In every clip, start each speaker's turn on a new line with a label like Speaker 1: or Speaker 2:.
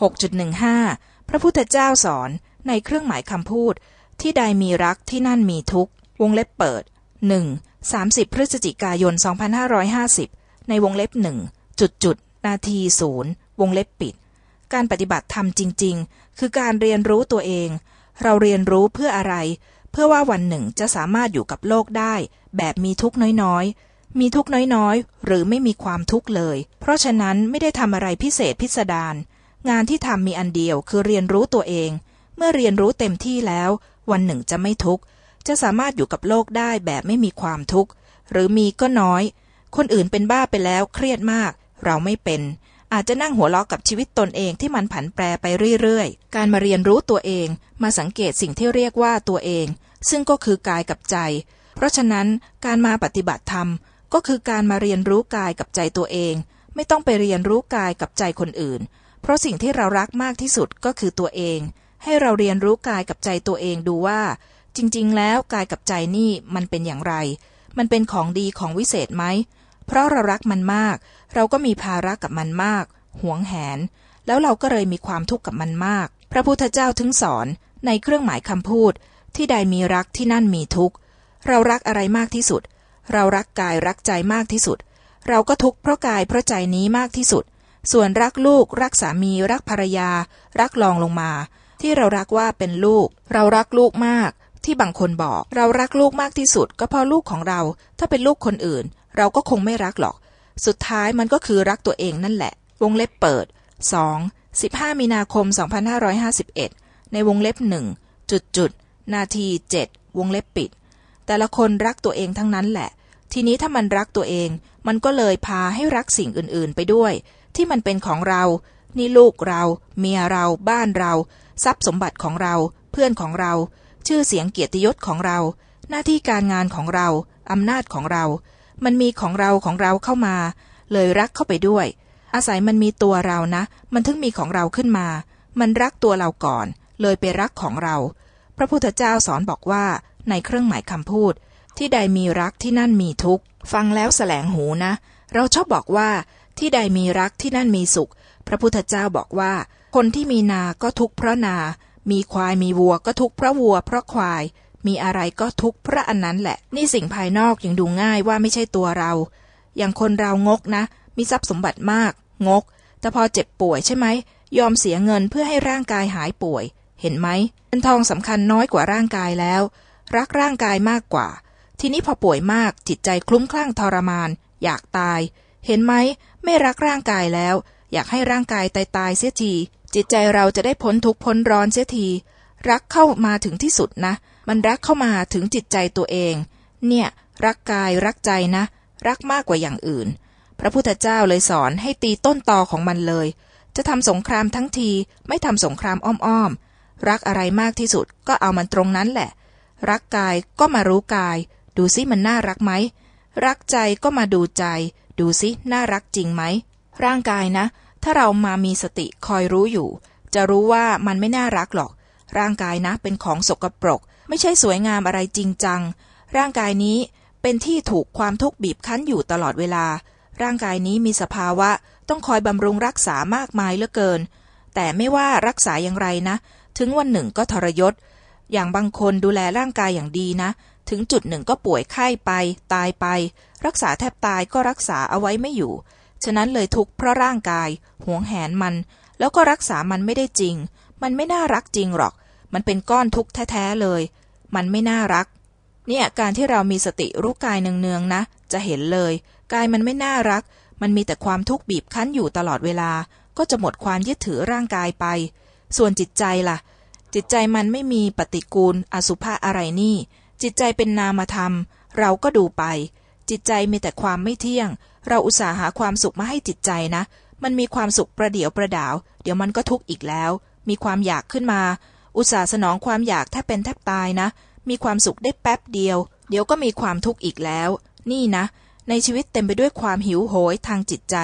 Speaker 1: 6.15 พระพุทธเจ้าสอนในเครื่องหมายคำพูด ที่ใดมีรักที่นั่นมีทุกวงเล็บเปิด 1. 30 พฤศจิกายน 2550 ในวงเล็บหนึ่งจุดจุดนาทีศูนย์วงเล็บปิด การปฏิบัติธรรมจริง ๆ คือการเรียนรู้ตัวเอง เราเรียนรู้เพื่ออะไร เพื่อว่าวันหนึ่งจะสามารถอยู่กับโลกได้ แบบมีทุกข์น้อยๆ มีทุกข์น้อยๆ หรือไม่มีความทุกข์เลย เพราะฉะนั้นไม่ได้ทำอะไรพิเศษพิสดาร งานที่ทำมีอันเดียวคือเรียนรู้ตัวเอง เมื่อเรียนรู้เต็มที่แล้ว วันหนึ่งจะไม่ทุกข์ จะสามารถอยู่กับโลกได้แบบไม่มีความทุกข์ หรือมีก็น้อย คนอื่นเป็นบ้าไปแล้วเครียดมาก เราไม่เป็น อาจจะนั่งหัวเราะกับชีวิตตนเองที่มันผันแปรไปเรื่อยๆ การมาเรียนรู้ตัวเอง มาสังเกตสิ่งที่เรียกว่าตัวเอง ซึ่งก็คือกายกับใจ เพราะฉะนั้นการมาปฏิบัติธรรม ก็คือการมาเรียนรู้กายกับใจตัวเอง ไม่ต้องไปเรียนรู้กายกับใจคนอื่น เพราะสิ่งที่เรารักมากที่สุดก็คือตัวเอง ให้เราเรียนรู้กายกับใจตัวเองดูว่า จริง ๆ แล้วกายกับใจนี่มันเป็นอย่างไร มันเป็นของดีของวิเศษไหม เพราะเรารักมันมาก เราก็มีภาระกับมันมาก หวงแหน แล้วเราก็เลยมีความทุกข์กับมันมาก พระพุทธเจ้าถึงสอนในเครื่องหมายคำพูด ที่ใดมีรักที่นั่นมีทุกข์ เรารักอะไรมากที่สุด เรารักกายรักใจมากที่สุด เราก็ทุกข์เพราะกายเพราะใจนี้มากที่สุด ส่วนรักลูก รักสามี รักภรรยา รักรองลงมา ที่เรารักว่าเป็นลูก เรารักลูกมาก ที่บางคนบอก เรารักลูกมากที่สุด ก็เพราะลูกของเรา ถ้าเป็นลูกคนอื่น เราก็คงไม่รักหรอก สุดท้ายมันก็คือรักตัวเองนั่นแหละ วงเล็บเปิด 2. 15 มีนาคม 2551 ในวงเล็บหนึ่งจุดจุดนาที 7 วงเล็บปิด แต่ละคนรักตัวเองทั้งนั้นแหละ ทีนี้ถ้ามันรักตัวเอง มันก็เลยพาให้รักสิ่งอื่น ๆ ไปด้วย ที่มันเป็นของเรา นี่ลูกเรา เมียเรา บ้านเรา ทรัพย์สมบัติของเรา เพื่อนของเรา ชื่อเสียงเกียรติยศของเรา หน้าที่การงานของเรา อำนาจของเรา มันมีของเราของเราเข้ามา เลยรักเข้าไปด้วย อาศัยมันมีตัวเรานะ มันถึงมีของเราขึ้นมา มันรักตัวเราก่อน เลยไปรักของเรา พระพุทธเจ้าสอนบอกว่า ในเครื่องหมายคำพูด ที่ใดมีรักที่นั่นมีทุกข์ ฟังแล้วแสลงหูนะ เราชอบบอกว่า ที่ใดมีรักที่นั่นมีสุข พระพุทธเจ้าบอกว่า คนที่มีนาก็ทุกข์เพราะนา มีควายมีวัวก็ทุกข์เพราะวัว เพราะควาย มีอะไรก็ทุกข์เพราะอันนั้นแหละ นี่สิ่งภายนอกยังดูง่ายว่าไม่ใช่ตัวเรา อย่างคนเรางกนะ มีทรัพย์สมบัติมาก งก แต่พอเจ็บป่วยใช่ไหม ยอมเสียเงินเพื่อให้ร่างกายหายป่วย เห็นไหมเงินทองสำคัญน้อยกว่าร่างกายแล้ว รักร่างกายมากกว่า ทีนี้พอป่วยมากจิตใจคลุ้มคลั่งทรมาน อยากตาย เห็นไหมไม่รักร่างกายแล้ว อยากให้ร่างกายตายตายเสียทีจิตใจเราจะได้พ้นทุกพ้นร้อนเสียที รักเข้ามาถึงที่สุดนะ มันรักเข้ามาถึงจิตใจตัวเอง เนี่ย รักกายรักใจนะ รักมากกว่าอย่างอื่น พระพุทธเจ้าเลยสอนให้ตีต้นตอของมันเลย จะทำสงครามทั้งทีไม่ทำสงครามอ้อมๆรักอะไรมากที่สุดก็เอามันตรงนั้นแหละ รักกายก็มารู้กาย ดูซิมันน่ารักไหมรักใจก็มาดูใจ ดูซิน่ารักจริงไหม ร่างกายนะ ถ้าเรามามีสติคอยรู้อยู่ จะรู้ว่ามันไม่น่ารักหรอก ร่างกายนะ เป็นของสกปรก ไม่ใช่สวยงามอะไรจริงจัง ร่างกายนี้เป็นที่ถูกความทุกข์บีบคั้นอยู่ตลอดเวลา ร่างกายนี้มีสภาวะ ต้องคอยบำรุงรักษามากมายเหลือเกิน แต่ไม่ว่ารักษาอย่างไรนะ ถึงวันหนึ่งก็ทรยศ อย่างบางคนดูแลร่างกายอย่างดีนะ ถึงจุดหนึ่งก็ป่วยไข้ไป ตายไป รักษาแทบตายก็รักษาเอาไว้ไม่อยู่ ฉะนั้นเลยทุกเพราะร่างกายหวงแหนมัน แล้วก็รักษามันไม่ได้จริง มันไม่น่ารักจริงหรอก มันเป็นก้อนทุกข์แท้ๆเลย มันไม่น่ารัก เนี่ยการที่เรามีสติรู้กายเนืองๆนะ จะเห็นเลย กายมันไม่น่ารัก มันมีแต่ความทุกข์บีบคั้นอยู่ตลอดเวลา ก็จะหมดความยึดถือร่างกายไป ส่วนจิตใจล่ะ จิตใจมันไม่มีปฏิกูล อสุภะอะไรนี่ จิตใจเป็นนามธรรม เราก็ดูไป จิตใจมีแต่ความไม่เที่ยง เราอุตส่าห์หาความสุขมาให้จิตใจนะ มันมีความสุขประเดี๋ยวประดาว เดี๋ยวมันก็ทุกข์อีกแล้ว มีความอยากขึ้นมา อุตส่าห์สนองความอยากแทบเป็นแทบตายนะ มีความสุขได้แป๊บเดียว เดี๋ยวก็มีความทุกข์อีกแล้ว นี่นะ ในชีวิตเต็มไปด้วยความหิวโหยทางจิตใจ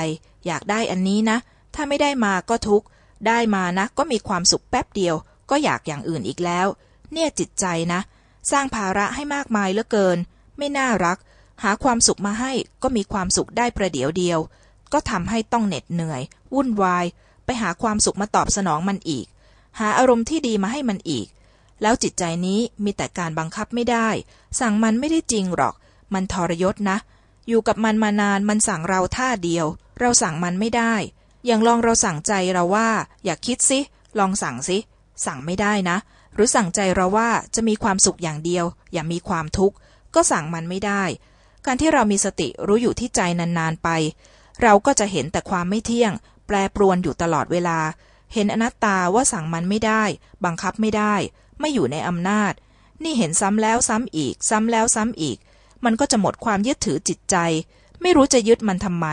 Speaker 1: อยากได้อันนี้นะ ถ้าไม่ได้มาก็ทุกข์ ได้มานะ ก็มีความสุขแป๊บเดียว ก็อยากอย่างอื่นอีกแล้ว เนี่ยจิตใจนะ สร้างภาระให้มากมายเหลือเกิน ไม่น่ารัก หาความสุขมาให้ก็มีความสุขได้ประเดี๋ยวเดียว ก็ทำให้ต้องเหน็ดเหนื่อย วุ่นวาย ไปหาความสุขมาตอบสนองมันอีก หาอารมณ์ที่ดีมาให้มันอีก แล้วจิตใจนี้มีแต่การบังคับไม่ได้ สั่งมันไม่ได้จริงหรอก มันทรยศนะ อยู่กับมันมานานมันสั่งเราท่าเดียว เราสั่งมันไม่ได้ อย่างลองเราสั่งใจเราว่า อย่าคิดสิลองสั่งสิสั่งไม่ได้นะ หรือสั่งใจเราว่าจะมีความสุขอย่างเดียว อย่ามีความทุกข์ก็สั่งมันไม่ได้ การที่เรามีสติรู้อยู่ที่ใจนานๆไป เราก็จะเห็นแต่ความไม่เที่ยง แปรปรวนอยู่ตลอดเวลา เห็นอนัตตาว่าสั่งมันไม่ได้ บังคับไม่ได้ ไม่อยู่ในอำนาจ นี่เห็นซ้ำแล้วซ้ำอีก ซ้ำแล้วซ้ำอีก มันก็จะหมดความยึดถือจิตใจ ไม่รู้จะยึดมันทำไม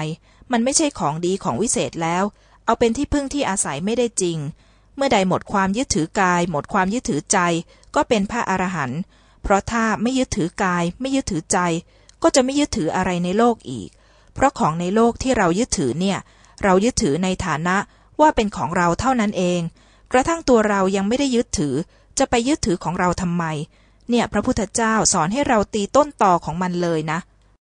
Speaker 1: มันไม่ใช่ของดีของวิเศษแล้ว เอาเป็นที่พึ่งที่อาศัยไม่ได้จริง เมื่อใดหมดความยึดถือกาย หมดความยึดถือใจ ก็เป็นพระอรหันต์เพราะถ้าไม่ยึดถือกาย ไม่ยึดถือใจ ก็จะไม่ยึดถืออะไรในโลกอีก เพราะของในโลกที่เรายึดถือเนี่ย เรายึดถือในฐานะว่าเป็นของเราเท่านั้นเอง กระทั่งตัวเรายังไม่ได้ยึดถือ จะไปยึดถือของเราทำไม เนี่ยพระพุทธเจ้าสอนให้เราตีต้นตอของมันเลยนะ